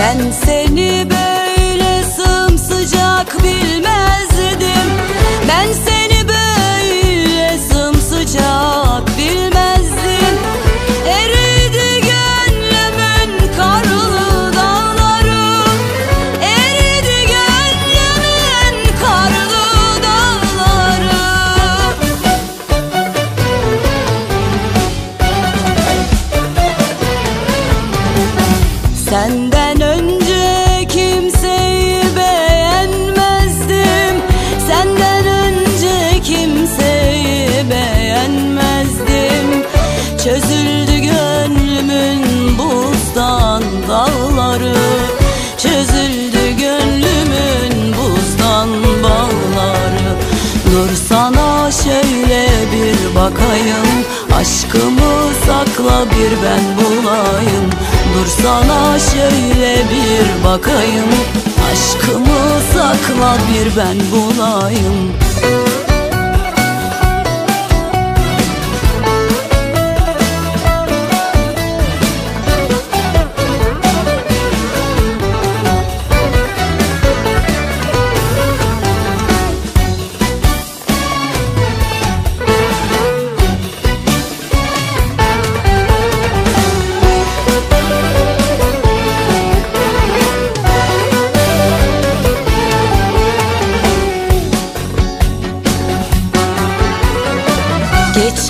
Ben seni böyle sımsıcak bilmezdim. Ben seni böyle sımsıcak bilmezdim. Eridi gönlümün karlı dağları. Eridi gönlümün karlı dağları. Senden bakayım. Aşkımı sakla bir ben bulayım. Dur sana şöyle bir bakayım. Aşkımı sakla bir ben bulayım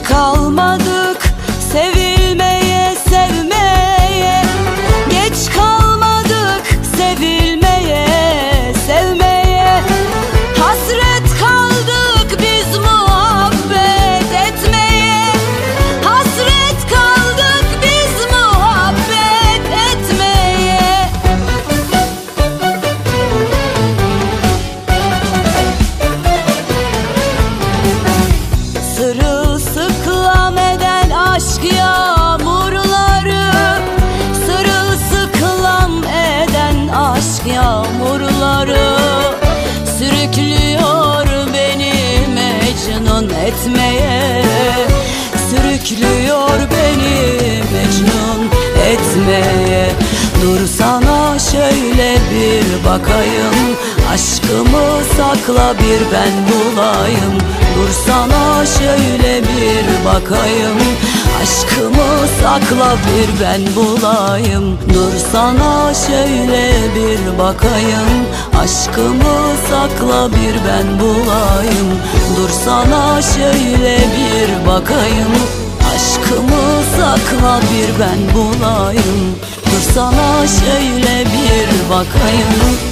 call yağmurları Sürüklüyor beni mecnun etmeye. Sürüklüyor beni mecnun etmeye. Dur sana şöyle bir bakayım. Aşkımı sakla bir ben bulayım. Dur sana şöyle bir bakayım. Aşkımı sakla bir ben bulayım. Dur sana şöyle bir bakayım. Aşkımı sakla bir ben bulayım. Dur sana şöyle bir bakayım. Aşkımı sakla bir ben bulayım. Dur sana şöyle bir bakayım